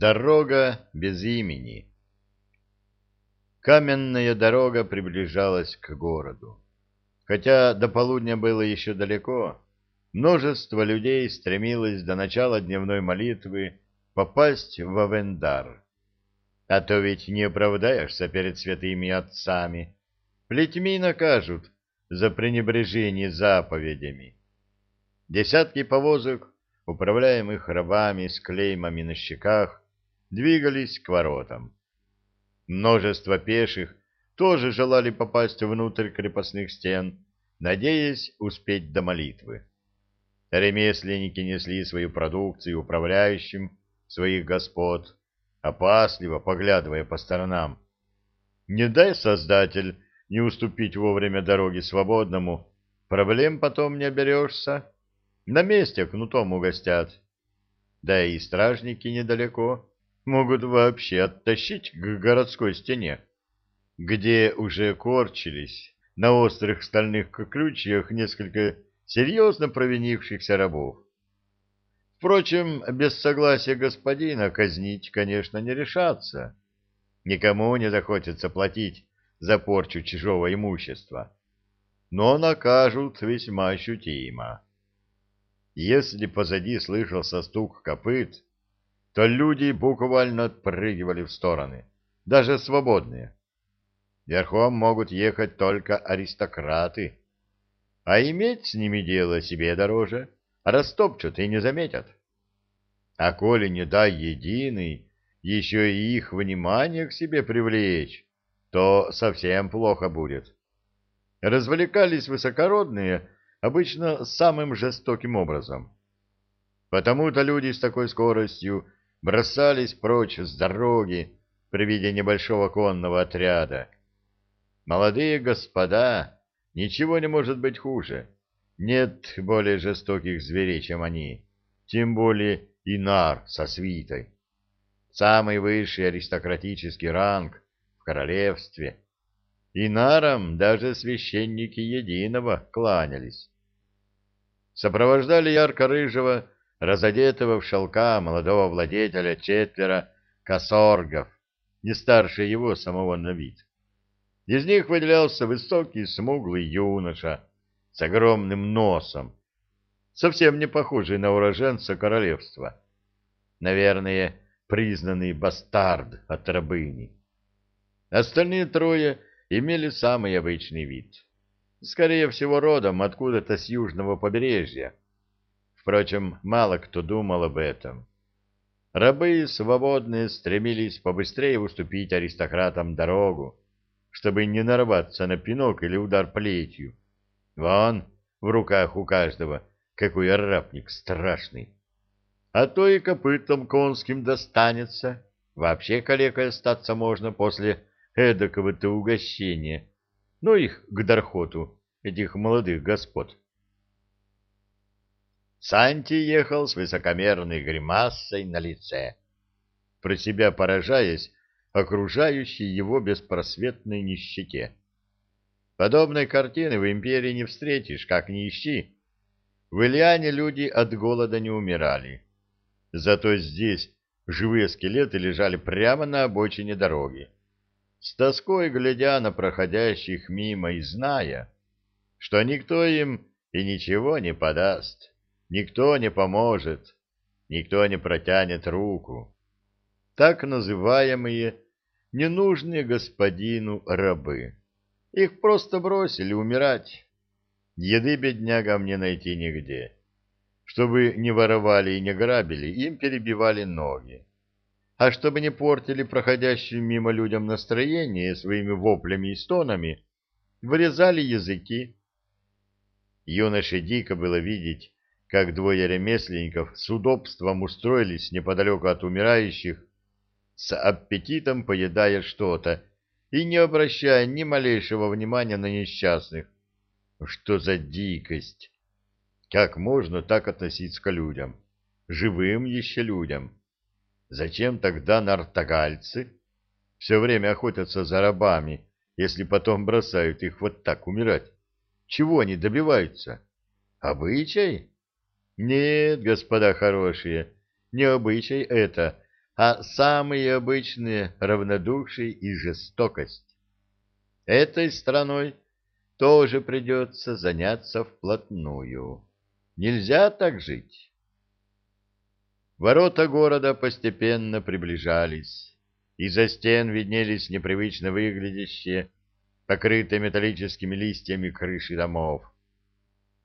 Дорога без имени Каменная дорога приближалась к городу. Хотя до полудня было еще далеко, множество людей стремилось до начала дневной молитвы попасть в Авендар. А то ведь не оправдаешься перед святыми отцами. Плетьми накажут за пренебрежение заповедями. Десятки повозок, управляемых рабами с клеймами на щеках, двигались к воротам. Множество пеших тоже желали попасть внутрь крепостных стен, надеясь успеть до молитвы. Ремесленники несли свою продукцию управляющим своих господ, опасливо поглядывая по сторонам. Не дай Создатель не уступить вовремя дороги свободному, проблем потом не оберешься. На месте кнутом угостят. Да и стражники недалеко могут вообще оттащить к городской стене, где уже корчились на острых стальных ключах несколько серьезно провинившихся рабов. Впрочем, без согласия господина казнить, конечно, не решаться. Никому не захочется платить за порчу чужого имущества, но накажут весьма ощутимо. Если позади слышался стук копыт, то люди буквально отпрыгивали в стороны, даже свободные. Верхом могут ехать только аристократы, а иметь с ними дело себе дороже, растопчут и не заметят. А коли не дай единый, еще и их внимание к себе привлечь, то совсем плохо будет. Развлекались высокородные обычно самым жестоким образом. Потому-то люди с такой скоростью бросались прочь с дороги при виде небольшого конного отряда. Молодые господа, ничего не может быть хуже. Нет более жестоких зверей, чем они, тем более Инар со свитой. Самый высший аристократический ранг в королевстве. Инарам даже священники единого кланялись. Сопровождали ярко-рыжего разодетого в шелка молодого владетеля четверо косоргов, не старше его самого на вид. Из них выделялся высокий смуглый юноша с огромным носом, совсем не похожий на уроженца королевства. Наверное, признанный бастард от рабыни. Остальные трое имели самый обычный вид. Скорее всего, родом откуда-то с южного побережья, Впрочем, мало кто думал об этом. Рабы свободные стремились побыстрее уступить аристократам дорогу, чтобы не нарваться на пинок или удар плетью. Вон, в руках у каждого, какой арабник страшный. А то и копытом конским достанется. Вообще калекой остаться можно после эдакого-то угощения. Ну их к Дархоту, этих молодых господ. Санти ехал с высокомерной гримасой на лице, про себя поражаясь окружающей его беспросветной нищете. Подобной картины в империи не встретишь, как ни ищи. В Ильяне люди от голода не умирали. Зато здесь живые скелеты лежали прямо на обочине дороги, с тоской глядя на проходящих мимо и зная, что никто им и ничего не подаст. Никто не поможет, никто не протянет руку. Так называемые ненужные господину рабы. Их просто бросили умирать. Еды беднягам не найти нигде. Чтобы не воровали и не грабили, им перебивали ноги. А чтобы не портили проходящим мимо людям настроение своими воплями и стонами, вырезали языки. Юноше дико было видеть, как двое ремесленников с удобством устроились неподалеку от умирающих, с аппетитом поедая что-то и не обращая ни малейшего внимания на несчастных. Что за дикость! Как можно так относиться к людям? Живым еще людям. Зачем тогда нартогальцы все время охотятся за рабами, если потом бросают их вот так умирать? Чего они добиваются? Обычай? Нет, господа хорошие, не обычай это, а самые обычные равнодушие и жестокость. Этой страной тоже придется заняться вплотную. Нельзя так жить. Ворота города постепенно приближались. Из-за стен виднелись непривычно выглядящие, покрытые металлическими листьями крыши домов.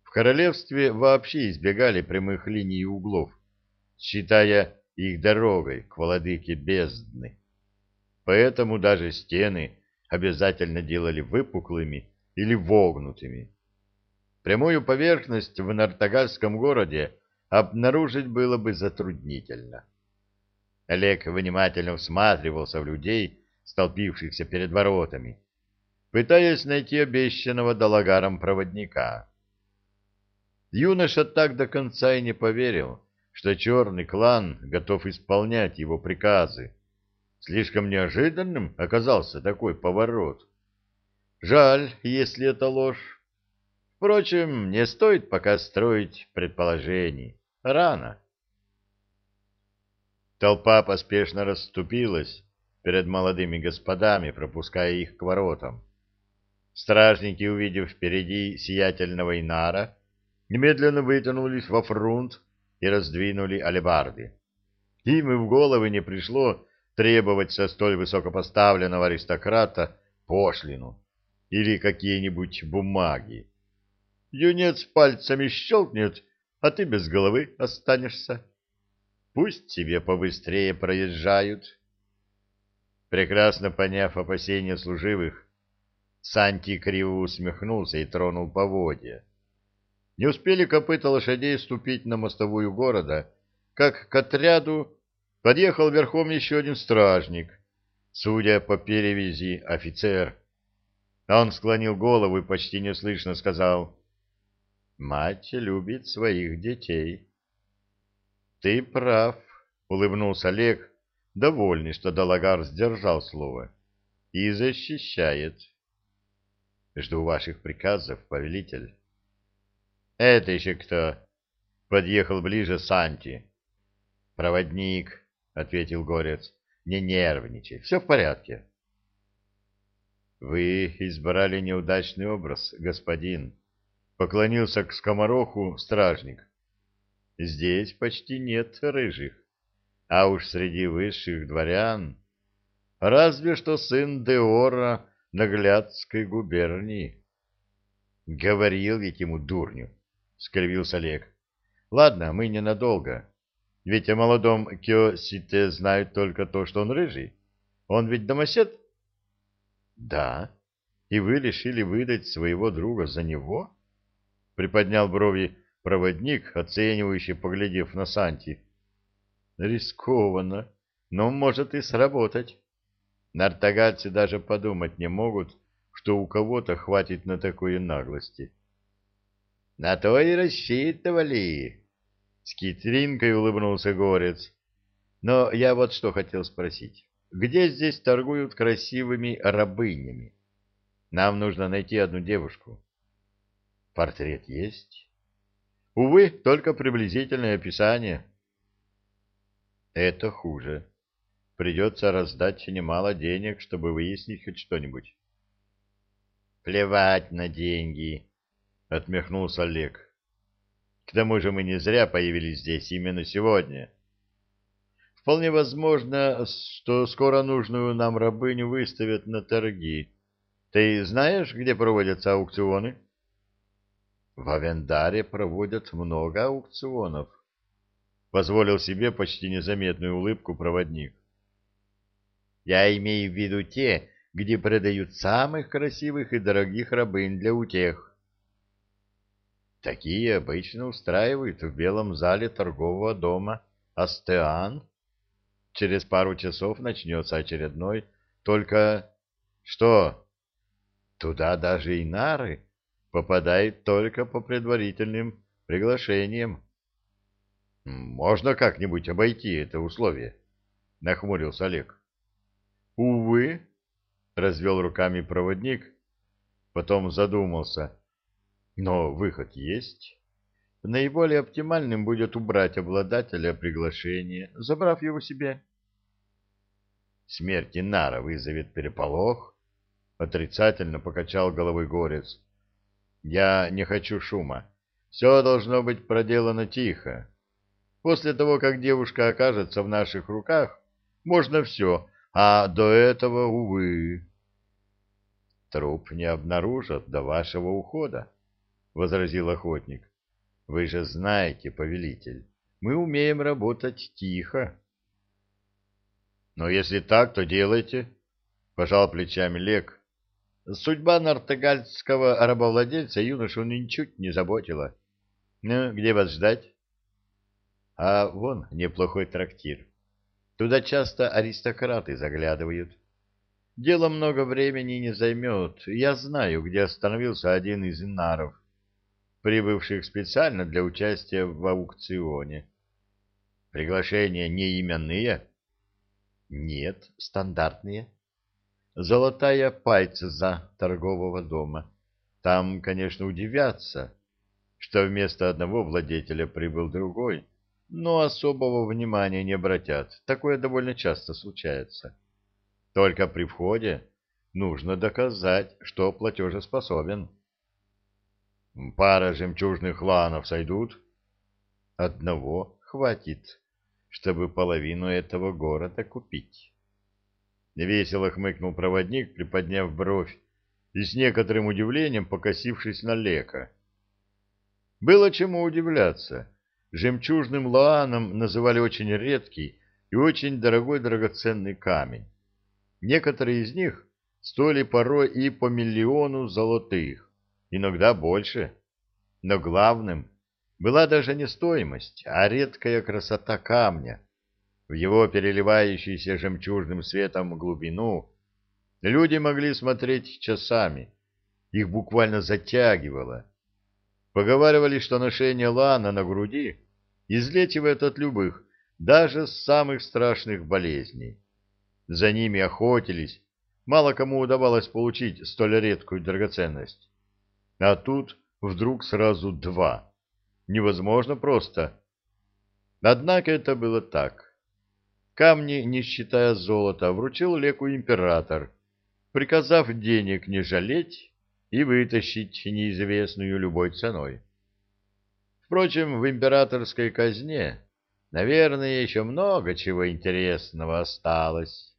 В королевстве вообще избегали прямых линий и углов, считая их дорогой к владыке бездны. Поэтому даже стены обязательно делали выпуклыми или вогнутыми. Прямую поверхность в Нартагальском городе обнаружить было бы затруднительно. Олег внимательно всматривался в людей, столпившихся перед воротами, пытаясь найти обещанного долагаром проводника. Юноша так до конца и не поверил, что черный клан готов исполнять его приказы. Слишком неожиданным оказался такой поворот. Жаль, если это ложь. Впрочем, не стоит пока строить предположений. Рано. Толпа поспешно расступилась перед молодыми господами, пропуская их к воротам. Стражники, увидев впереди сиятельного Инара, немедленно вытянулись во фрунт и раздвинули алебарды. Им и в головы не пришло требовать со столь высокопоставленного аристократа пошлину или какие-нибудь бумаги. Юнец пальцами щелкнет, а ты без головы останешься. Пусть тебе побыстрее проезжают. Прекрасно поняв опасения служивых, Санти криво усмехнулся и тронул поводья. Не успели копыта лошадей ступить на мостовую города, как к отряду подъехал верхом еще один стражник, судя по перевязи, офицер. Он склонил голову и почти неслышно сказал, «Мать любит своих детей». «Ты прав», — улыбнулся Олег, довольный, что Далагар сдержал слово, — «и защищает». «Жду ваших приказов, повелитель». «Это еще кто?» — подъехал ближе Санти. «Проводник», — ответил Горец, — «не нервничай, все в порядке». «Вы избрали неудачный образ, господин», — поклонился к скомороху стражник. «Здесь почти нет рыжих, а уж среди высших дворян разве что сын Деора Наглядской губернии». «Говорил ведь ему дурню», — скривился Олег. «Ладно, мы ненадолго, ведь о молодом Киосите знают только то, что он рыжий. Он ведь домосед?» Да. И вы решили выдать своего друга за него? Приподнял брови проводник, оценивающий, поглядев на Санти. Рискованно, но может и сработать. Нартагальцы даже подумать не могут, что у кого-то хватит на такое наглости. — На то и рассчитывали. С китринкой улыбнулся горец. — Но я вот что хотел спросить где здесь торгуют красивыми рабынями. Нам нужно найти одну девушку. Портрет есть? Увы, только приблизительное описание. Это хуже. Придется раздать немало денег, чтобы выяснить хоть что-нибудь. Плевать на деньги, отмехнулся Олег. К тому же мы не зря появились здесь именно сегодня. Вполне возможно, что скоро нужную нам рабыню выставят на торги. Ты знаешь, где проводятся аукционы? В Авендаре проводят много аукционов. Позволил себе почти незаметную улыбку проводник. Я имею в виду те, где продают самых красивых и дорогих рабынь для утех. Такие обычно устраивают в белом зале торгового дома Астеан. Через пару часов начнется очередной. Только что? Туда даже и нары попадают только по предварительным приглашениям. Можно как-нибудь обойти это условие? Нахмурился Олег. Увы, развел руками проводник, потом задумался. Но выход есть. Наиболее оптимальным будет убрать обладателя приглашения, забрав его себе. смерть Инара вызовет переполох? Отрицательно покачал головой горец. Я не хочу шума. Все должно быть проделано тихо. После того, как девушка окажется в наших руках, можно все, а до этого, увы. Труп не обнаружат до вашего ухода, — возразил охотник. Вы же знаете, повелитель, мы умеем работать тихо. Но если так, то делайте, — пожал плечами Лек. Судьба нартегальского рабовладельца юношу ничуть не заботила. Ну, где вас ждать? А вон неплохой трактир. Туда часто аристократы заглядывают. Дело много времени не займет. Я знаю, где остановился один из инаров, прибывших специально для участия в аукционе. Приглашения не именные? Нет, стандартные. Золотая пайца торгового дома. Там, конечно, удивятся, что вместо одного владетеля прибыл другой, но особого внимания не обратят. Такое довольно часто случается. Только при входе нужно доказать, что платежеспособен. Пара жемчужных ланов сойдут? Одного хватит, чтобы половину этого города купить. Весело хмыкнул проводник, приподняв бровь и с некоторым удивлением покосившись на Лека. Было чему удивляться. Жемчужным лааном называли очень редкий и очень дорогой драгоценный камень. Некоторые из них стоили порой и по миллиону золотых, иногда больше. Но главным была даже не стоимость, а редкая красота камня. В его переливающийся жемчужным светом глубину люди могли смотреть часами. Их буквально затягивало. Поговаривали, что ношение лана на груди излечивает от любых, даже самых страшных болезней. За ними охотились, мало кому удавалось получить столь редкую драгоценность. А тут вдруг сразу два. Невозможно просто. Однако это было так. Камни, не считая золота, вручил Леку император, приказав денег не жалеть и вытащить неизвестную любой ценой. Впрочем, в императорской казне, наверное, еще много чего интересного осталось.